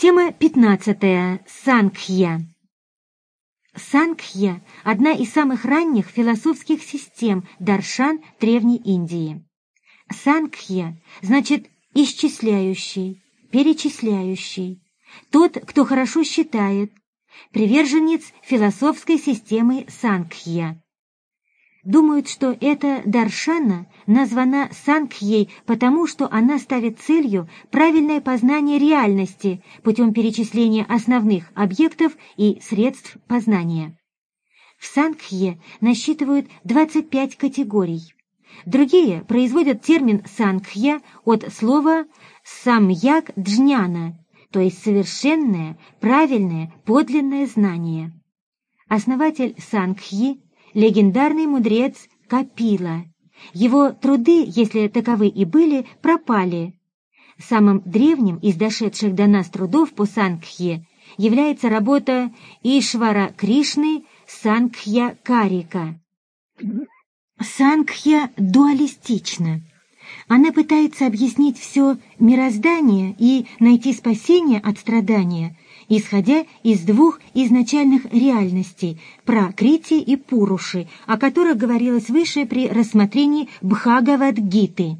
Тема 15. Сангхья. Сангхья – одна из самых ранних философских систем даршан Древней Индии. Сангхья значит исчисляющий, перечисляющий, тот, кто хорошо считает, приверженец философской системы Сангхья. Думают, что эта даршана названа Сангхьей потому, что она ставит целью правильное познание реальности путем перечисления основных объектов и средств познания. В Сангхье насчитывают 25 категорий. Другие производят термин «сангхья» от слова «самьяк джняна», то есть совершенное, правильное, подлинное знание. Основатель Сангхьи легендарный мудрец Капила. Его труды, если таковы и были, пропали. Самым древним из дошедших до нас трудов по Сангхье является работа Ишвара Кришны Сангхья Карика. Сангхья дуалистична. Она пытается объяснить все мироздание и найти спасение от страдания исходя из двух изначальных реальностей – Пракрити и Пуруши, о которых говорилось выше при рассмотрении Бхагавадгиты.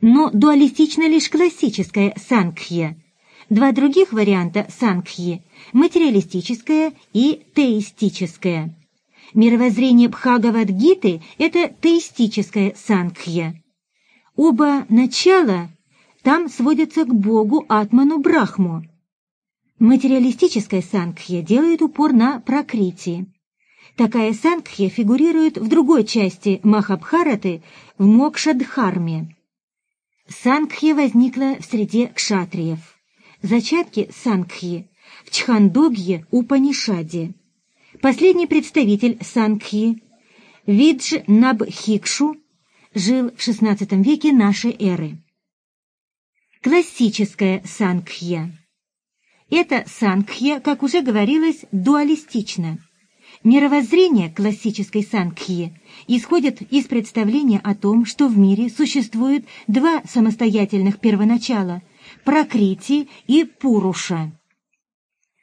Но дуалистична лишь классическая Сангхья. Два других варианта Сангхьи – материалистическая и теистическая. Мировоззрение Бхагавадгиты – это теистическая Сангхья. Оба начала там сводятся к Богу Атману Брахму – Материалистическая сангхья делает упор на прокрити. Такая сангхья фигурирует в другой части Махабхараты в Мокшадхарме. Сангхья возникла в среде кшатриев. Зачатки сангхьи в Чхандогье Упанишаде. Последний представитель сангхьи Видж Набхикшу жил в XVI веке нашей эры. Классическая сангхья это Сангхья, как уже говорилось, дуалистично. Мировоззрение классической Сангхьи исходит из представления о том, что в мире существует два самостоятельных первоначала – Пракрити и Пуруша.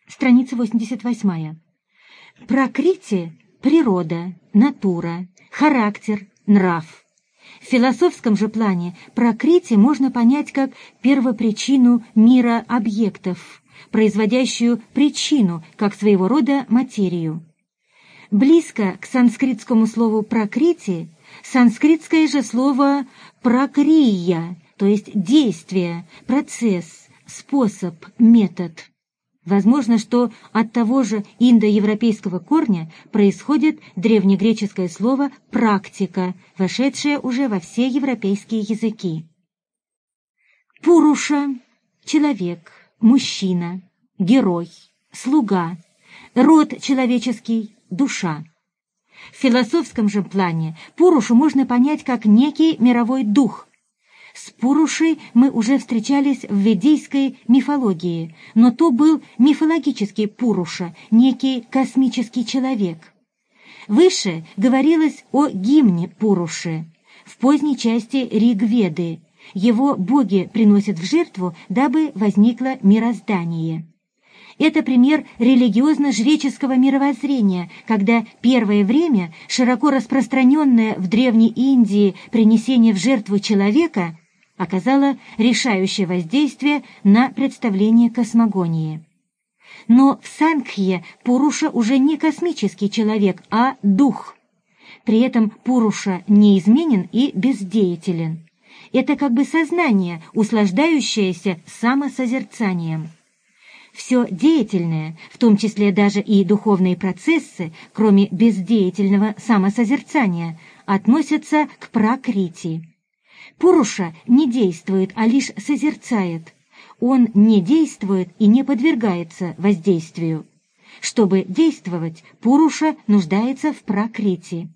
Страница 88. Пракрити – природа, натура, характер, нрав. В философском же плане Пракрити можно понять как первопричину мира объектов – производящую причину, как своего рода материю. Близко к санскритскому слову «пракрити» санскритское же слово «пракрия», то есть действие, процесс, способ, метод. Возможно, что от того же индоевропейского корня происходит древнегреческое слово «практика», вошедшее уже во все европейские языки. Пуруша — человек, мужчина, герой, слуга, род человеческий, душа. В философском же плане Пурушу можно понять как некий мировой дух. С Пурушей мы уже встречались в ведийской мифологии, но то был мифологический Пуруша, некий космический человек. Выше говорилось о гимне Пуруши в поздней части Ригведы, его боги приносят в жертву, дабы возникло мироздание. Это пример религиозно-жреческого мировоззрения, когда первое время широко распространенное в Древней Индии принесение в жертву человека оказало решающее воздействие на представление космогонии. Но в Сангхье Пуруша уже не космический человек, а дух. При этом Пуруша неизменен и бездеятелен. Это как бы сознание, услаждающееся самосозерцанием. Все деятельное, в том числе даже и духовные процессы, кроме бездеятельного самосозерцания, относятся к пракрити. Пуруша не действует, а лишь созерцает. Он не действует и не подвергается воздействию. Чтобы действовать, Пуруша нуждается в пракрити.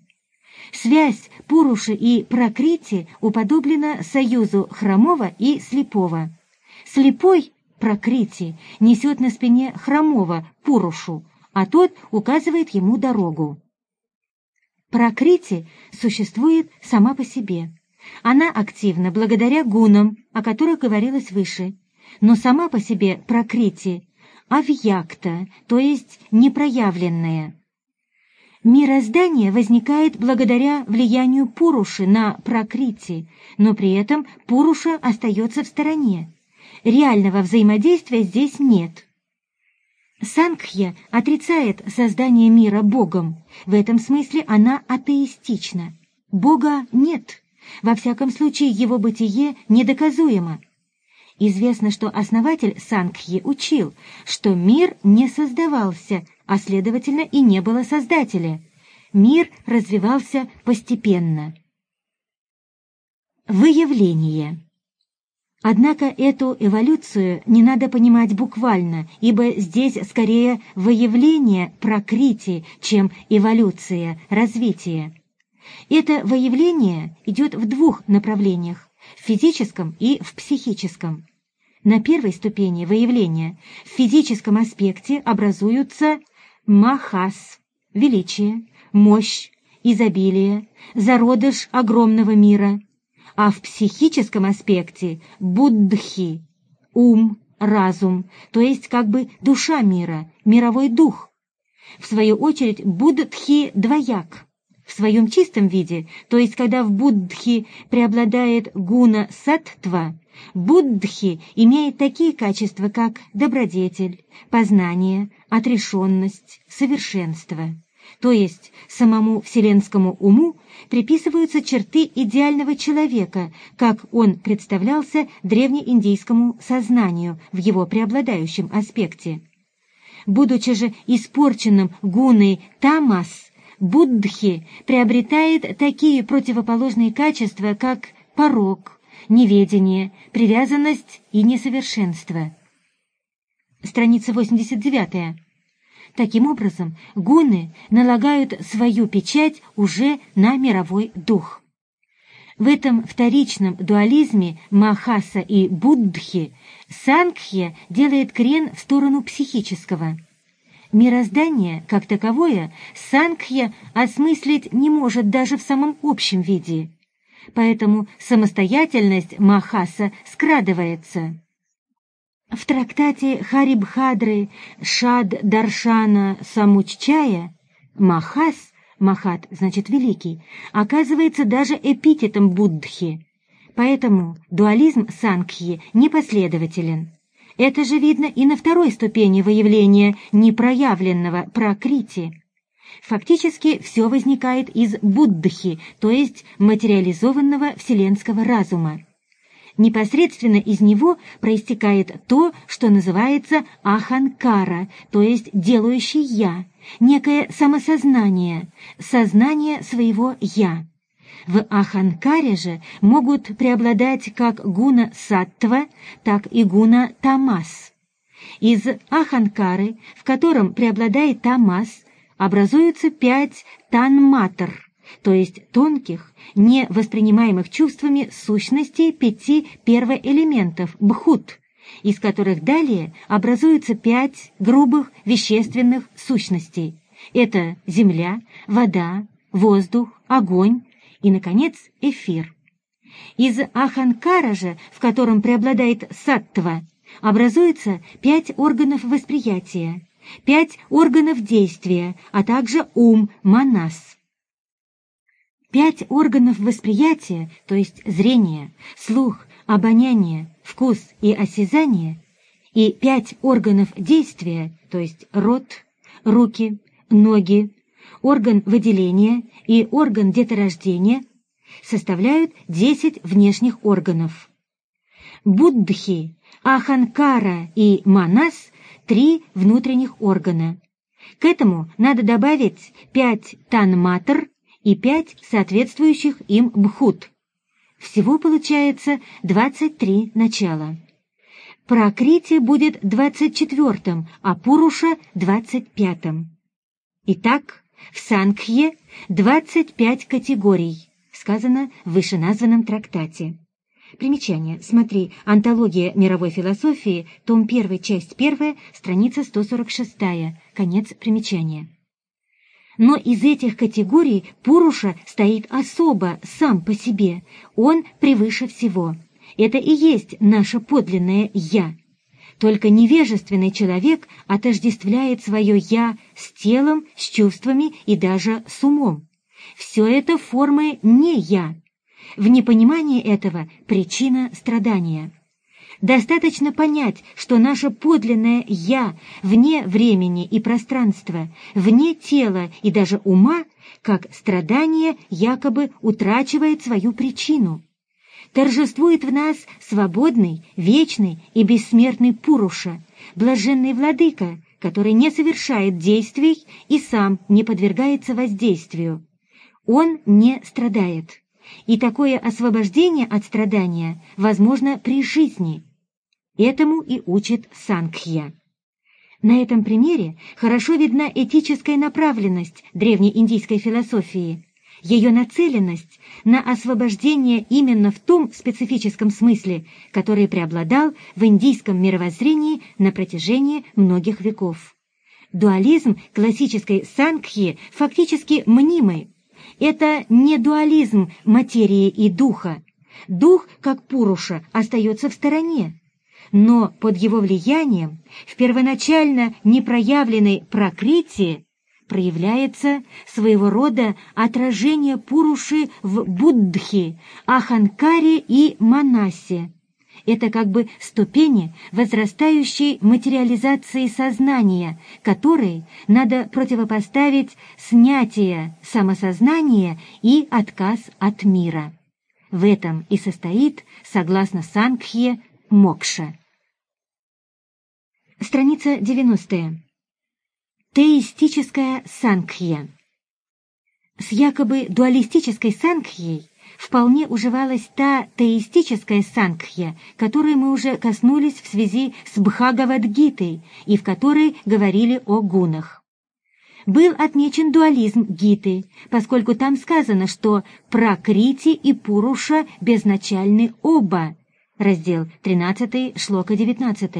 Связь Пуруши и Пракрити уподоблена союзу хромого и слепого. Слепой Пракрити несет на спине хромого Пурушу, а тот указывает ему дорогу. Пракрити существует сама по себе. Она активна благодаря гунам, о которых говорилось выше. но сама по себе прокрити авьякта, то есть непроявленная. Мироздание возникает благодаря влиянию Пуруши на Пракрити, но при этом Пуруша остается в стороне. Реального взаимодействия здесь нет. Сангхья отрицает создание мира Богом. В этом смысле она атеистична. Бога нет. Во всяком случае, его бытие недоказуемо. Известно, что основатель Сангхи учил, что мир не создавался, а следовательно и не было создателя. Мир развивался постепенно. Выявление Однако эту эволюцию не надо понимать буквально, ибо здесь скорее выявление прокрити, чем эволюция, развитие. Это выявление идет в двух направлениях – в физическом и в психическом. На первой ступени выявления в физическом аспекте образуются махас – величие, мощь, изобилие, зародыш огромного мира – а в психическом аспекте – буддхи, ум, разум, то есть как бы душа мира, мировой дух. В свою очередь буддхи двояк. В своем чистом виде, то есть когда в буддхи преобладает гуна саттва, буддхи имеет такие качества, как добродетель, познание, отрешенность, совершенство то есть самому вселенскому уму, приписываются черты идеального человека, как он представлялся древнеиндийскому сознанию в его преобладающем аспекте. Будучи же испорченным гуной тамас, Буддхи приобретает такие противоположные качества, как порог, неведение, привязанность и несовершенство. Страница 89. Таким образом, гуны налагают свою печать уже на мировой дух. В этом вторичном дуализме Махаса и Буддхи Сангхья делает крен в сторону психического. Мироздание, как таковое, Сангхья осмыслить не может даже в самом общем виде. Поэтому самостоятельность Махаса скрадывается. В трактате Харибхадры Шад Даршана Самуччая Махас, Махат значит великий, оказывается даже эпитетом Буддхи. Поэтому дуализм Сангхи непоследователен. Это же видно и на второй ступени выявления непроявленного прокрити. Фактически все возникает из Буддхи, то есть материализованного вселенского разума непосредственно из него проистекает то, что называется аханкара, то есть делающий «я», некое самосознание, сознание своего «я». В аханкаре же могут преобладать как гуна саттва, так и гуна тамас. Из аханкары, в котором преобладает тамас, образуются пять танматр – то есть тонких, не воспринимаемых чувствами сущностей пяти первоэлементов бхут, из которых далее образуются пять грубых вещественных сущностей. Это земля, вода, воздух, огонь и, наконец, эфир. Из аханкара же, в котором преобладает саттва, образуется пять органов восприятия, пять органов действия, а также ум, манас. Пять органов восприятия, то есть зрение, слух, обоняние, вкус и осязание, и пять органов действия, то есть рот, руки, ноги, орган выделения и орган деторождения, составляют десять внешних органов. Буддхи, Аханкара и Манас – три внутренних органа. К этому надо добавить пять танматр и пять соответствующих им бхут. Всего получается 23 начала. Пракрити будет 24-м, а Пуруша — 25-м. Итак, в Сангхье 25 категорий, сказано в вышеназванном трактате. Примечание. Смотри. Антология мировой философии, том 1, часть 1, страница 146. Конец примечания. Но из этих категорий Пуруша стоит особо, сам по себе. Он превыше всего. Это и есть наше подлинное «я». Только невежественный человек отождествляет свое «я» с телом, с чувствами и даже с умом. Все это формы не «я». В непонимании этого причина страдания. Достаточно понять, что наше подлинное «я» вне времени и пространства, вне тела и даже ума, как страдание якобы утрачивает свою причину. Торжествует в нас свободный, вечный и бессмертный Пуруша, блаженный владыка, который не совершает действий и сам не подвергается воздействию. Он не страдает. И такое освобождение от страдания возможно при жизни – Этому и учит Сангхья. На этом примере хорошо видна этическая направленность древней индийской философии, ее нацеленность на освобождение именно в том специфическом смысле, который преобладал в индийском мировоззрении на протяжении многих веков. Дуализм классической Сангхи фактически мнимый. Это не дуализм материи и духа. Дух, как Пуруша, остается в стороне но под его влиянием в первоначально непроявленной прокрытии проявляется своего рода отражение Пуруши в Буддхе, Аханкаре и Манасе. Это как бы ступени возрастающей материализации сознания, которой надо противопоставить снятие самосознания и отказ от мира. В этом и состоит, согласно Сангхе, мокша. Страница 90. Теистическая сангхья. С якобы дуалистической сангхьей вполне уживалась та теистическая сангхья, которой мы уже коснулись в связи с Бхагавадгитой и в которой говорили о гунах. Был отмечен дуализм Гиты, поскольку там сказано, что Пракрити и Пуруша безначальны оба, раздел 13, шлока 19.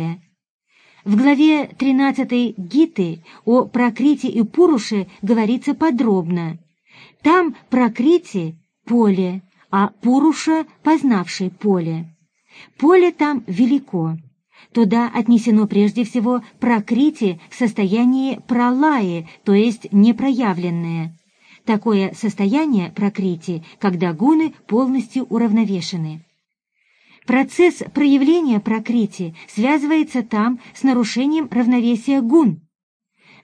В главе 13 Гиты о Прокрите и Пуруше говорится подробно. Там Прокрите — поле, а Пуруша — познавший поле. Поле там велико. Туда отнесено прежде всего Прокрите в состоянии пролаи, то есть непроявленное. Такое состояние Прокрити, когда гуны полностью уравновешены. Процесс проявления прокрити связывается там с нарушением равновесия гун.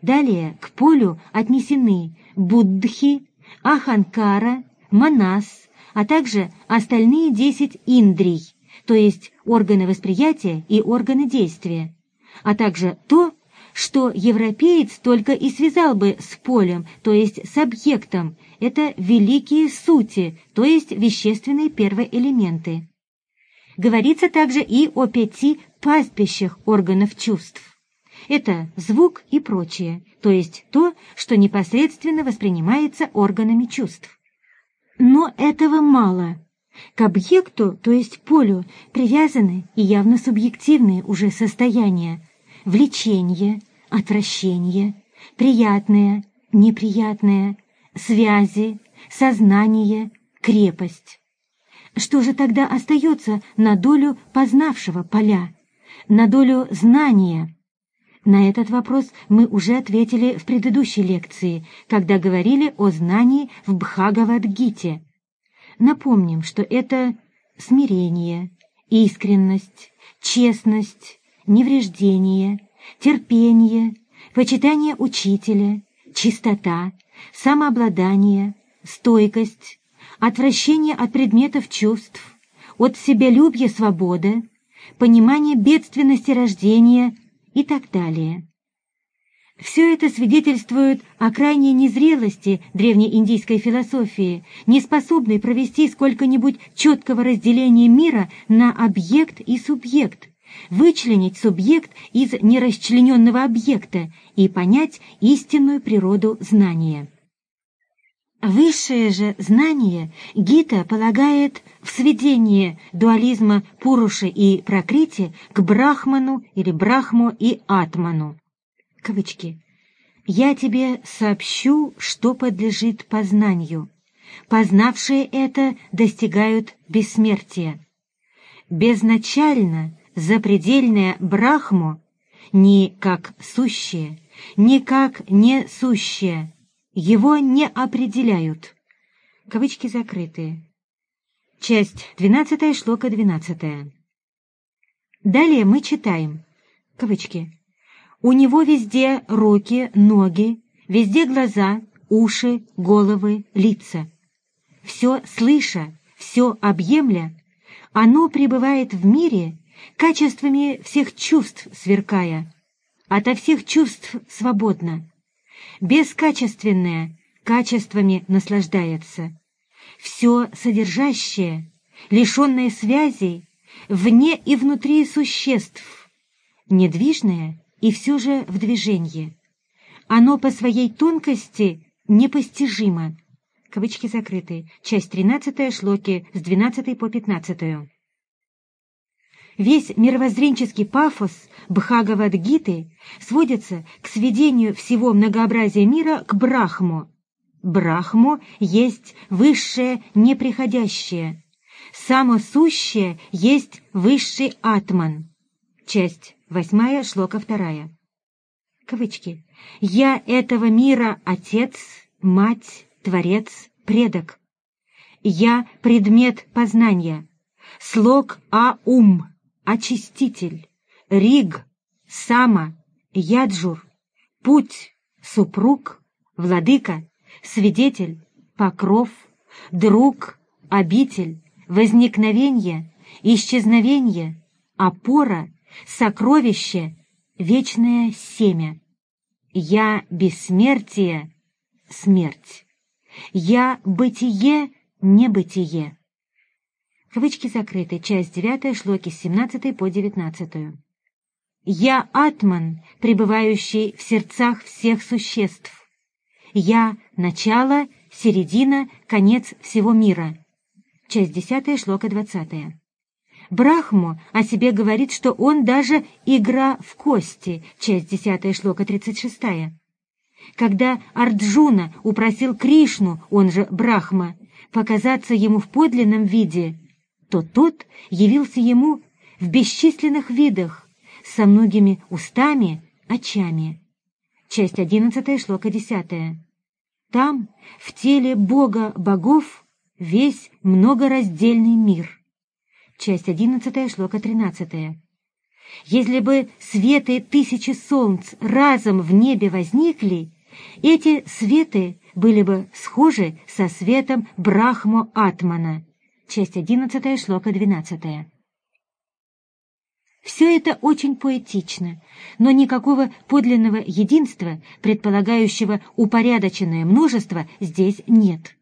Далее к полю отнесены Буддхи, Аханкара, Манас, а также остальные десять индрий, то есть органы восприятия и органы действия, а также то, что европеец только и связал бы с полем, то есть с объектом, это великие сути, то есть вещественные первоэлементы. Говорится также и о пяти пастбищах органов чувств. Это звук и прочее, то есть то, что непосредственно воспринимается органами чувств. Но этого мало. К объекту, то есть полю, привязаны и явно субъективные уже состояния. Влечение, отвращение, приятное, неприятное, связи, сознание, крепость. Что же тогда остается на долю познавшего поля, на долю знания? На этот вопрос мы уже ответили в предыдущей лекции, когда говорили о знании в Бхагавадгите. Напомним, что это смирение, искренность, честность, невреждение, терпение, почитание учителя, чистота, самообладание, стойкость, отвращение от предметов чувств, от себялюбья свобода, понимание бедственности рождения и так далее. Все это свидетельствует о крайней незрелости древнеиндийской философии, не способной провести сколько-нибудь четкого разделения мира на объект и субъект, вычленить субъект из нерасчлененного объекта и понять истинную природу знания. Высшее же знание Гита полагает в сведении дуализма Пуруши и Пракрити к Брахману или Брахму и Атману. Кавычки. «Я тебе сообщу, что подлежит познанию. Познавшие это достигают бессмертия. безначально запредельное Брахмо ни как сущее, ни как несущее, его не определяют. Кавычки закрытые. Часть 12 шлока 12. Далее мы читаем. Кавычки. У него везде руки, ноги, везде глаза, уши, головы, лица. Все слыша, все объемля, оно пребывает в мире, качествами всех чувств сверкая, ото всех чувств свободно. Бескачественное качествами наслаждается. Все содержащее, лишенное связей, вне и внутри существ, недвижное и все же в движении. Оно по своей тонкости непостижимо. Кавычки закрыты. Часть 13 шлоки с 12 по 15. Весь мировоззренческий пафос Бхагавадгиты сводится к сведению всего многообразия мира к Брахму. Брахму есть высшее неприходящее. Само сущее есть высший атман. Часть восьмая, шлока вторая. Кавычки. «Я этого мира отец, мать, творец, предок. Я предмет познания. Слог А-ум, очиститель. Риг, Сама, Яджур, Путь, Супруг, Владыка, Свидетель, Покров, Друг, Обитель, Возникновение, Исчезновение, Опора, Сокровище, Вечное семя. Я бессмертие, смерть. Я бытие, небытие. Кавычки закрыты. Часть 9, шлоки с 17 по 19. Я атман, пребывающий в сердцах всех существ. Я — начало, середина, конец всего мира. Часть 10, шлока 20. Брахму о себе говорит, что он даже игра в кости. Часть 10, шлока 36. Когда Арджуна упросил Кришну, он же Брахма, показаться ему в подлинном виде, то тот явился ему в бесчисленных видах, со многими устами, очами. Часть одиннадцатая, шлока десятая. Там, в теле Бога богов, весь многораздельный мир. Часть одиннадцатая, шлока тринадцатая. Если бы светы тысячи солнц разом в небе возникли, эти светы были бы схожи со светом Брахмо-Атмана. Часть одиннадцатая, шлока двенадцатая. Все это очень поэтично, но никакого подлинного единства, предполагающего упорядоченное множество, здесь нет.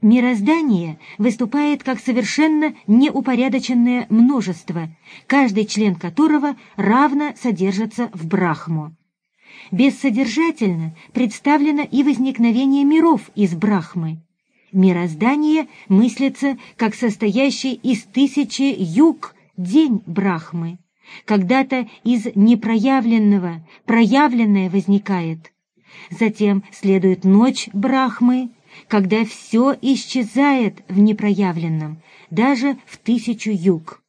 Мироздание выступает как совершенно неупорядоченное множество, каждый член которого равно содержится в Брахму. Бессодержательно представлено и возникновение миров из Брахмы. Мироздание мыслится как состоящий из тысячи юг день Брахмы. Когда-то из непроявленного проявленное возникает. Затем следует ночь Брахмы, когда все исчезает в непроявленном, даже в тысячу юг.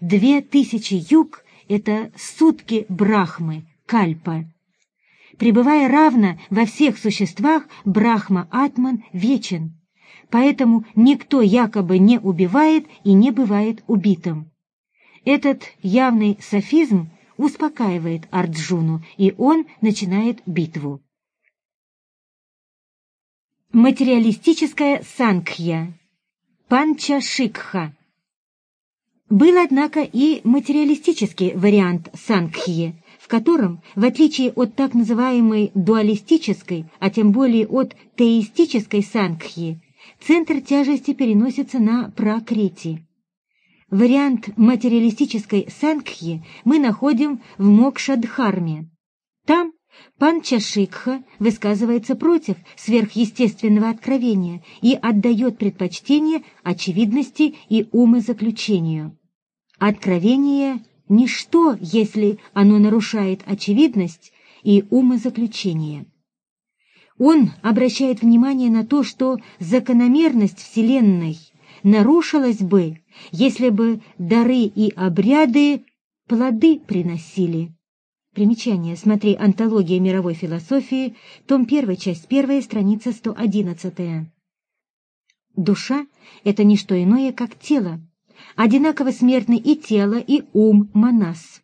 Две тысячи юг — это сутки Брахмы, Кальпа. Пребывая равно во всех существах, Брахма-Атман вечен, поэтому никто якобы не убивает и не бывает убитым. Этот явный софизм успокаивает Арджуну, и он начинает битву. Материалистическая Сангхья Панча Шикха Был, однако, и материалистический вариант Сангхьи, в котором, в отличие от так называемой дуалистической, а тем более от теистической Сангхьи, центр тяжести переносится на Пракрити. Вариант материалистической сангхи мы находим в Мокшадхарме. Там Панчашикха высказывается против сверхъестественного откровения и отдает предпочтение очевидности и умозаключению. Откровение – ничто, если оно нарушает очевидность и умозаключение. Он обращает внимание на то, что закономерность Вселенной – нарушилось бы, если бы дары и обряды плоды приносили. Примечание. Смотри «Антология мировой философии», том 1, часть 1, страница 111. Душа — это не что иное, как тело. Одинаково смертны и тело, и ум Манас.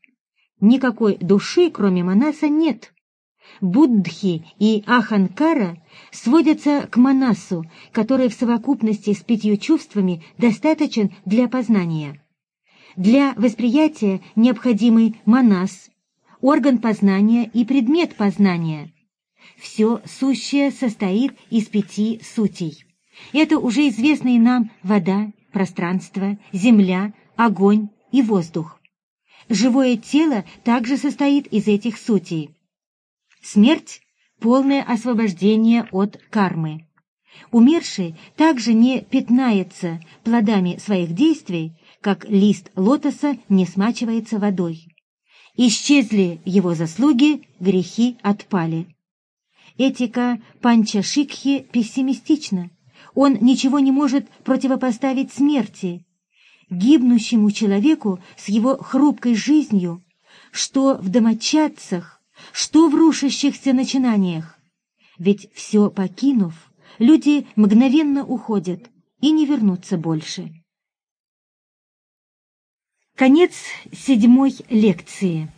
Никакой души, кроме Манаса, нет. Буддхи и Аханкара сводятся к Манасу, который в совокупности с пятью чувствами достаточен для познания. Для восприятия необходимый Манас, орган познания и предмет познания. Все сущее состоит из пяти сутей. Это уже известные нам вода, пространство, земля, огонь и воздух. Живое тело также состоит из этих сутей. Смерть — полное освобождение от кармы. Умерший также не пятнается плодами своих действий, как лист лотоса не смачивается водой. Исчезли его заслуги, грехи отпали. Этика Панчашикхи пессимистична. Он ничего не может противопоставить смерти, гибнущему человеку с его хрупкой жизнью, что в домочадцах, что в рушащихся начинаниях. Ведь все покинув, люди мгновенно уходят и не вернутся больше. Конец седьмой лекции.